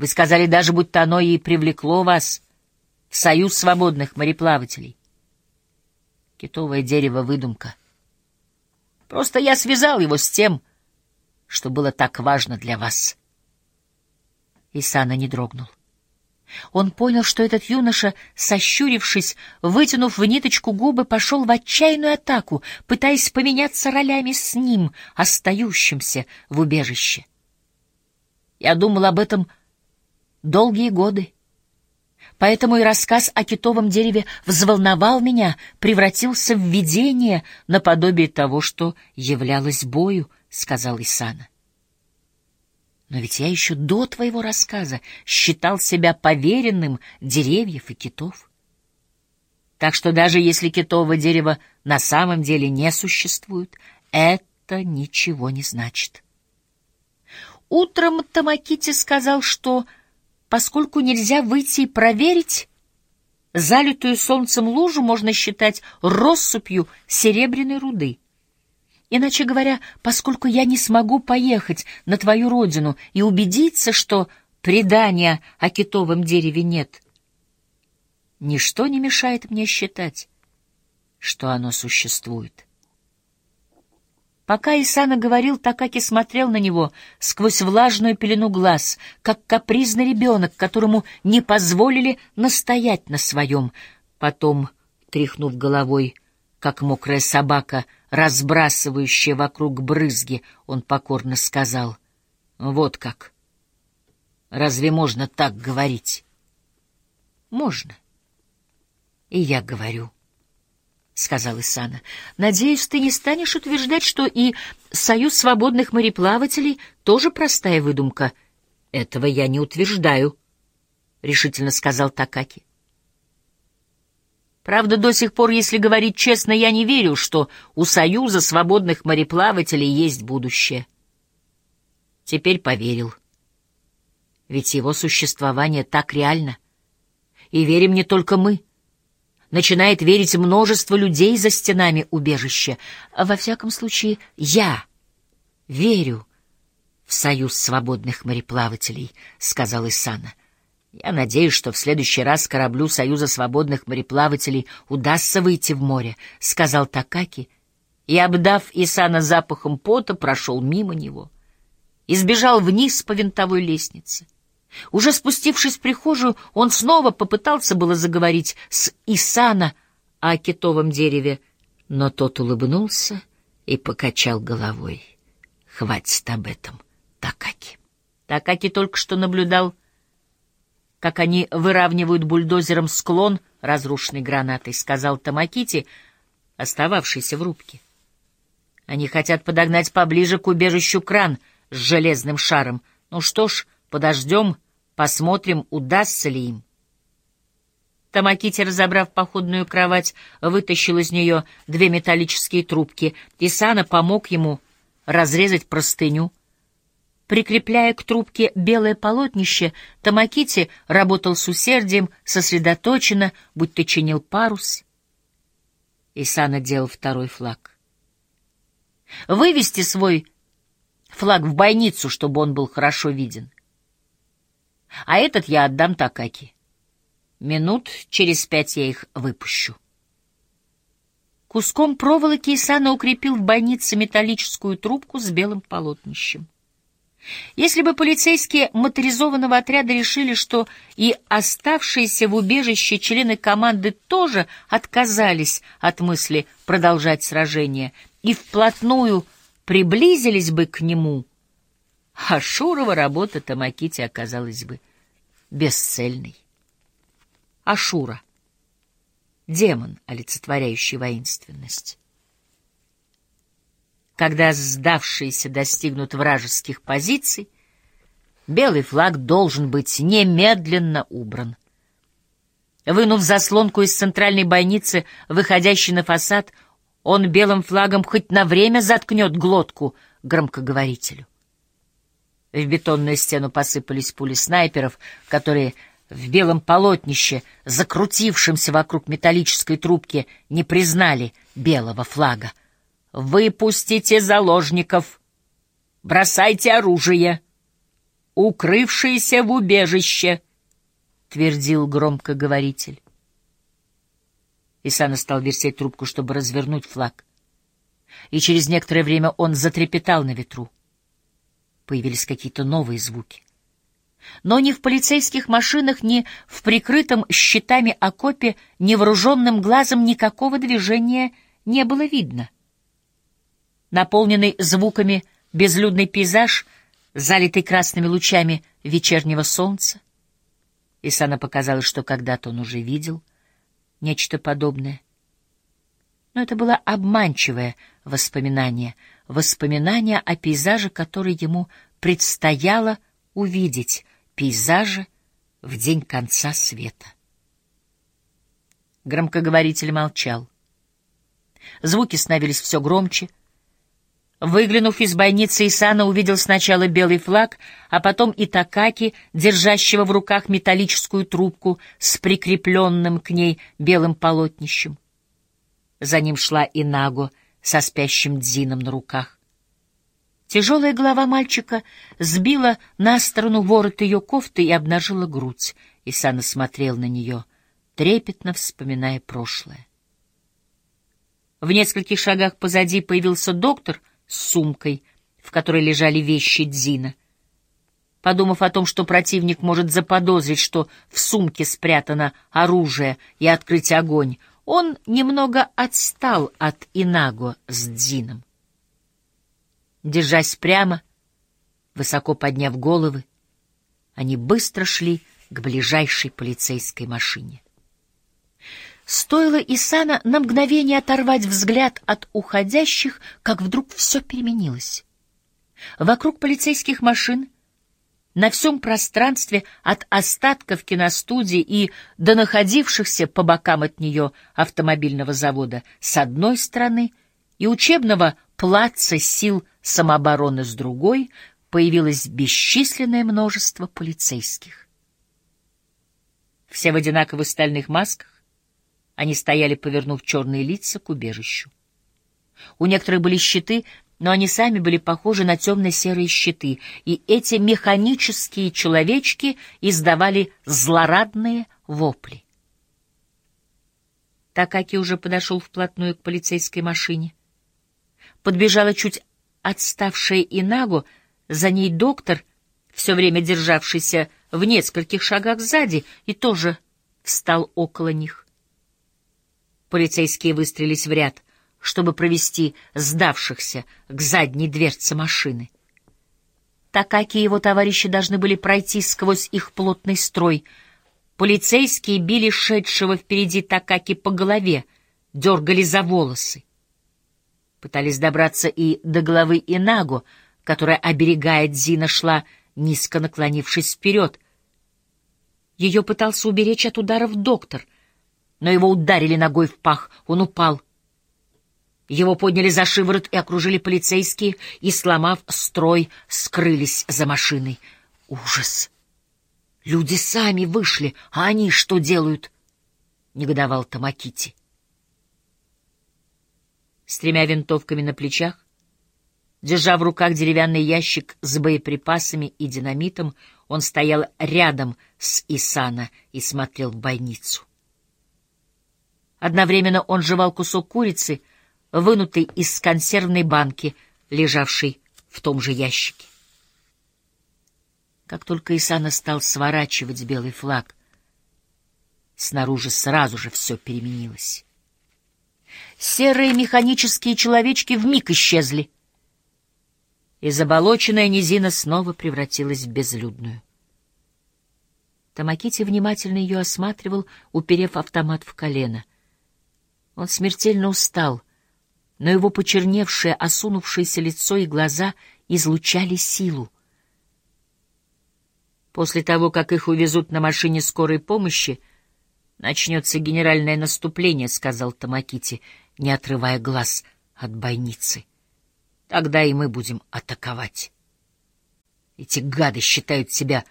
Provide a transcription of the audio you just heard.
Вы сказали даже, будто оно и привлекло вас в союз свободных мореплавателей. Китовое дерево — выдумка. Просто я связал его с тем, что было так важно для вас. Исана не дрогнул. Он понял, что этот юноша, сощурившись, вытянув в ниточку губы, пошел в отчаянную атаку, пытаясь поменяться ролями с ним, остающимся в убежище. Я думал об этом долгие годы. Поэтому и рассказ о китовом дереве взволновал меня, превратился в видение наподобие того, что являлось бою, — сказал Исана. Но ведь я еще до твоего рассказа считал себя поверенным деревьев и китов. Так что даже если китового дерева на самом деле не существует, это ничего не значит. Утром Тамакити сказал, что поскольку нельзя выйти и проверить, залитую солнцем лужу можно считать россыпью серебряной руды. Иначе говоря, поскольку я не смогу поехать на твою родину и убедиться, что предания о китовом дереве нет, ничто не мешает мне считать, что оно существует. Пока Исана говорил, Такаки смотрел на него сквозь влажную пелену глаз, как капризный ребенок, которому не позволили настоять на своем. Потом, тряхнув головой, как мокрая собака, разбрасывающая вокруг брызги, он покорно сказал, «Вот как! Разве можно так говорить?» «Можно. И я говорю». — сказал Исана. — Надеюсь, ты не станешь утверждать, что и Союз свободных мореплавателей тоже простая выдумка. — Этого я не утверждаю, — решительно сказал Такаки. Правда, до сих пор, если говорить честно, я не верю, что у Союза свободных мореплавателей есть будущее. Теперь поверил. Ведь его существование так реально. И верим не только мы — начинает верить множество людей за стенами убежища. Во всяком случае, я верю в союз свободных мореплавателей, — сказал Исана. Я надеюсь, что в следующий раз кораблю Союза свободных мореплавателей удастся выйти в море, — сказал Такаки, и, обдав Исана запахом пота, прошел мимо него и сбежал вниз по винтовой лестнице. Уже спустившись в прихожую, он снова попытался было заговорить с Исана о китовом дереве, но тот улыбнулся и покачал головой. «Хватит об этом, Такаки». Такаки только что наблюдал, как они выравнивают бульдозером склон, разрушенный гранатой, сказал Тамакити, остававшийся в рубке. Они хотят подогнать поближе к убежищу кран с железным шаром. Ну что ж, Подождем, посмотрим, удастся ли им. Тамакити, разобрав походную кровать, вытащил из нее две металлические трубки. Исана помог ему разрезать простыню. Прикрепляя к трубке белое полотнище, Тамакити работал с усердием, сосредоточенно, будто чинил парус. Исана делал второй флаг. Вывести свой флаг в бойницу, чтобы он был хорошо виден. А этот я отдам Такаки. Минут через пять я их выпущу. Куском проволоки Исана укрепил в больнице металлическую трубку с белым полотнищем. Если бы полицейские моторизованного отряда решили, что и оставшиеся в убежище члены команды тоже отказались от мысли продолжать сражение и вплотную приблизились бы к нему, а Шурова работа Тамакити оказалась бы бесцельной. Ашура — демон, олицетворяющий воинственность. Когда сдавшиеся достигнут вражеских позиций, белый флаг должен быть немедленно убран. Вынув заслонку из центральной бойницы, выходящей на фасад, он белым флагом хоть на время заткнет глотку громкоговорителю. В бетонную стену посыпались пули снайперов, которые в белом полотнище, закрутившемся вокруг металлической трубки, не признали белого флага. «Выпустите заложников! Бросайте оружие! укрывшиеся в убежище, — твердил громкоговоритель. Исана стал вертеть трубку, чтобы развернуть флаг. И через некоторое время он затрепетал на ветру. Появились какие-то новые звуки. Но ни в полицейских машинах, ни в прикрытом щитами окопе невооруженным глазом никакого движения не было видно. Наполненный звуками безлюдный пейзаж, залитый красными лучами вечернего солнца. Исана показалось, что когда-то он уже видел нечто подобное. Но это было обманчивое воспоминание, воспоминание о пейзаже, который ему предстояло увидеть, пейзаже в день конца света. Громкоговоритель молчал. Звуки становились все громче. Выглянув из бойницы, Исана увидел сначала белый флаг, а потом и Такаки, держащего в руках металлическую трубку с прикрепленным к ней белым полотнищем. За ним шла Инаго со спящим Дзином на руках. Тяжелая голова мальчика сбила на сторону ворот ее кофты и обнажила грудь. Исана смотрел на нее, трепетно вспоминая прошлое. В нескольких шагах позади появился доктор с сумкой, в которой лежали вещи Дзина. Подумав о том, что противник может заподозрить, что в сумке спрятано оружие и открыть огонь, он немного отстал от Инаго с Дзином. Держась прямо, высоко подняв головы, они быстро шли к ближайшей полицейской машине. Стоило Исана на мгновение оторвать взгляд от уходящих, как вдруг все переменилось. Вокруг полицейских машин, на всем пространстве от остатков киностудии и до находившихся по бокам от нее автомобильного завода с одной стороны и учебного плаца сил самообороны с другой появилось бесчисленное множество полицейских. Все в одинаковых стальных масках, они стояли, повернув черные лица к убежищу. У некоторых были щиты, но они сами были похожи на темно-серые щиты, и эти механические человечки издавали злорадные вопли. Такаки уже подошел вплотную к полицейской машине. Подбежала чуть отставшая Инагу, за ней доктор, все время державшийся в нескольких шагах сзади, и тоже встал около них. Полицейские выстрелились в ряд, чтобы провести сдавшихся к задней дверце машины. Такаки и его товарищи должны были пройти сквозь их плотный строй. Полицейские били шедшего впереди Такаки по голове, дергали за волосы. Пытались добраться и до головы Инагу, которая, оберегая Дзина, шла, низко наклонившись вперед. Ее пытался уберечь от ударов доктор, но его ударили ногой в пах, он упал. Его подняли за шиворот и окружили полицейские, и, сломав строй, скрылись за машиной. Ужас! Люди сами вышли, а они что делают? — негодовал Тамакити с тремя винтовками на плечах, держа в руках деревянный ящик с боеприпасами и динамитом, он стоял рядом с Исана и смотрел в бойницу. Одновременно он жевал кусок курицы, вынутый из консервной банки, лежавшей в том же ящике. Как только Исана стал сворачивать белый флаг, снаружи сразу же все переменилось. Серые механические человечки вмиг исчезли. И заболоченная низина снова превратилась в безлюдную. Тамакити внимательно ее осматривал, уперев автомат в колено. Он смертельно устал, но его почерневшее, осунувшееся лицо и глаза излучали силу. После того, как их увезут на машине скорой помощи, «Начнется генеральное наступление», — сказал Тамакити, не отрывая глаз от бойницы. «Тогда и мы будем атаковать. Эти гады считают себя